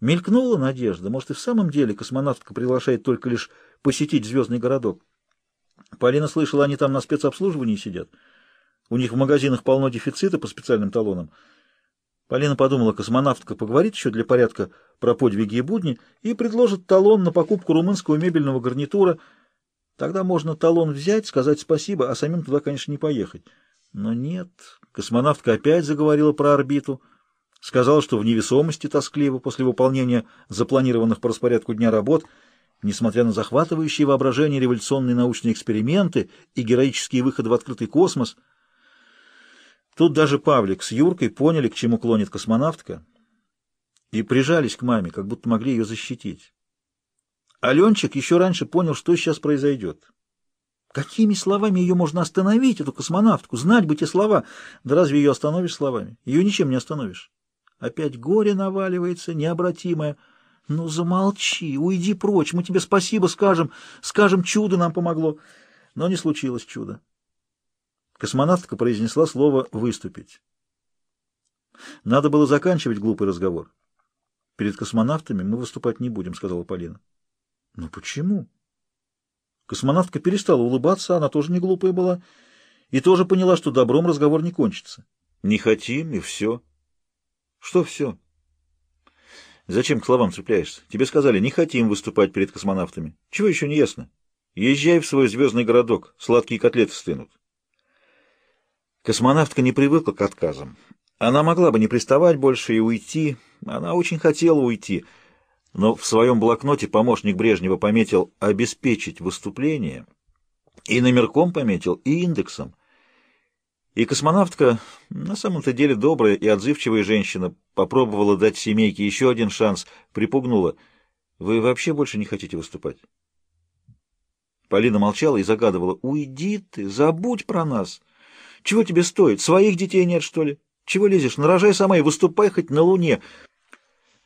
Мелькнула надежда. Может, и в самом деле космонавтка приглашает только лишь посетить звездный городок. Полина слышала, они там на спецобслуживании сидят. У них в магазинах полно дефицита по специальным талонам. Полина подумала, космонавтка поговорит еще для порядка про подвиги и будни и предложит талон на покупку румынского мебельного гарнитура. Тогда можно талон взять, сказать спасибо, а самим туда, конечно, не поехать. Но нет, космонавтка опять заговорила про орбиту, сказала, что в невесомости тоскливо после выполнения запланированных по распорядку дня работ, несмотря на захватывающие воображение революционные научные эксперименты и героические выходы в открытый космос — Тут даже Павлик с Юркой поняли, к чему клонит космонавтка, и прижались к маме, как будто могли ее защитить. Аленчик еще раньше понял, что сейчас произойдет. Какими словами ее можно остановить, эту космонавтку? Знать бы те слова. Да разве ее остановишь словами? Ее ничем не остановишь. Опять горе наваливается, необратимое. Ну, замолчи, уйди прочь, мы тебе спасибо скажем, скажем, чудо нам помогло. Но не случилось чудо. Космонавтка произнесла слово «выступить». Надо было заканчивать глупый разговор. «Перед космонавтами мы выступать не будем», — сказала Полина. «Но почему?» Космонавтка перестала улыбаться, она тоже не глупая была, и тоже поняла, что добром разговор не кончится. «Не хотим, и все». «Что все?» «Зачем к словам цепляешься? Тебе сказали, не хотим выступать перед космонавтами. Чего еще не ясно? Езжай в свой звездный городок, сладкие котлеты стынут». Космонавтка не привыкла к отказам. Она могла бы не приставать больше и уйти. Она очень хотела уйти. Но в своем блокноте помощник Брежнева пометил «обеспечить выступление» и номерком пометил, и индексом. И космонавтка, на самом-то деле добрая и отзывчивая женщина, попробовала дать семейке еще один шанс, припугнула. «Вы вообще больше не хотите выступать?» Полина молчала и загадывала. «Уйди ты, забудь про нас!» Чего тебе стоит? Своих детей нет, что ли? Чего лезешь? Нарожай сама и выступай хоть на луне.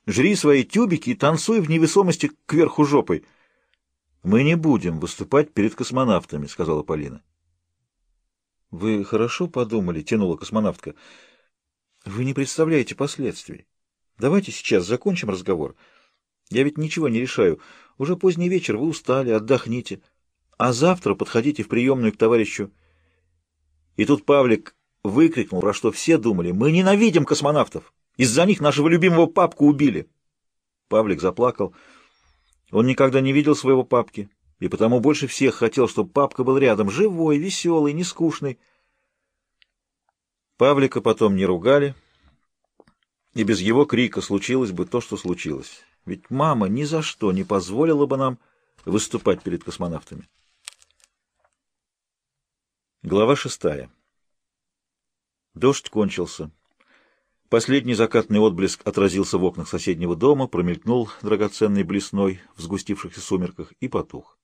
Жри свои тюбики и танцуй в невесомости кверху жопой. Мы не будем выступать перед космонавтами, сказала Полина. Вы хорошо подумали, тянула космонавтка. Вы не представляете последствий. Давайте сейчас закончим разговор. Я ведь ничего не решаю. Уже поздний вечер, вы устали, отдохните. А завтра подходите в приемную к товарищу и тут Павлик выкрикнул, про что все думали, «Мы ненавидим космонавтов! Из-за них нашего любимого папку убили!» Павлик заплакал. Он никогда не видел своего папки, и потому больше всех хотел, чтобы папка был рядом, живой, веселый, нескучный. Павлика потом не ругали, и без его крика случилось бы то, что случилось. Ведь мама ни за что не позволила бы нам выступать перед космонавтами. Глава шестая. Дождь кончился. Последний закатный отблеск отразился в окнах соседнего дома, промелькнул драгоценной блесной в сгустившихся сумерках и потух.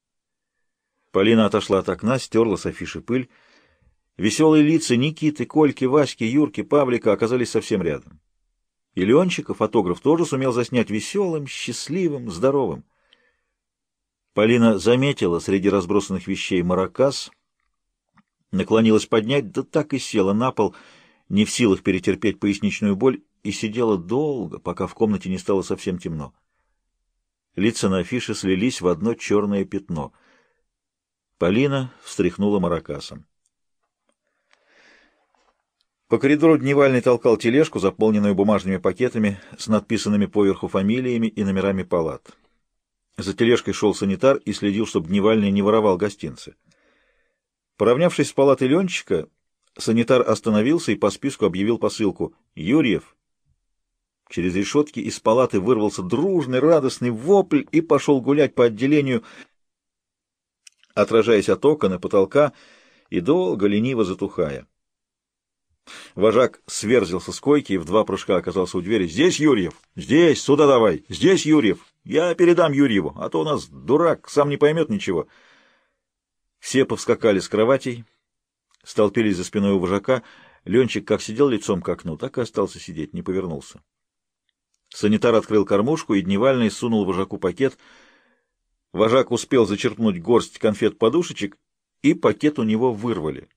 Полина отошла от окна, стерла с афиши пыль. Веселые лица Никиты, Кольки, Васьки, Юрки, Павлика оказались совсем рядом. И Ленчика, фотограф, тоже сумел заснять веселым, счастливым, здоровым. Полина заметила среди разбросанных вещей маракас — Наклонилась поднять, да так и села на пол, не в силах перетерпеть поясничную боль, и сидела долго, пока в комнате не стало совсем темно. Лица на афише слились в одно черное пятно. Полина встряхнула маракасом. По коридору Дневальный толкал тележку, заполненную бумажными пакетами с надписанными поверху фамилиями и номерами палат. За тележкой шел санитар и следил, чтобы Дневальный не воровал гостинцы. Поравнявшись с палатой Ленчика, санитар остановился и по списку объявил посылку «Юрьев». Через решетки из палаты вырвался дружный, радостный вопль и пошел гулять по отделению, отражаясь от окон и потолка и долго, лениво затухая. Вожак сверзился с койки и в два прыжка оказался у двери. «Здесь Юрьев! Здесь! Сюда давай! Здесь Юрьев! Я передам Юрьеву, а то у нас дурак, сам не поймет ничего». Все повскакали с кроватей, столпились за спиной у вожака. Ленчик как сидел лицом к окну, так и остался сидеть, не повернулся. Санитар открыл кормушку, и Дневальный сунул вожаку пакет. Вожак успел зачерпнуть горсть конфет-подушечек, и пакет у него вырвали.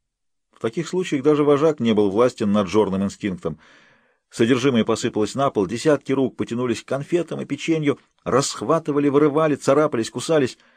В таких случаях даже вожак не был властен над жорным инстинктом. Содержимое посыпалось на пол, десятки рук потянулись к конфетам и печенью, расхватывали, вырывали, царапались, кусались —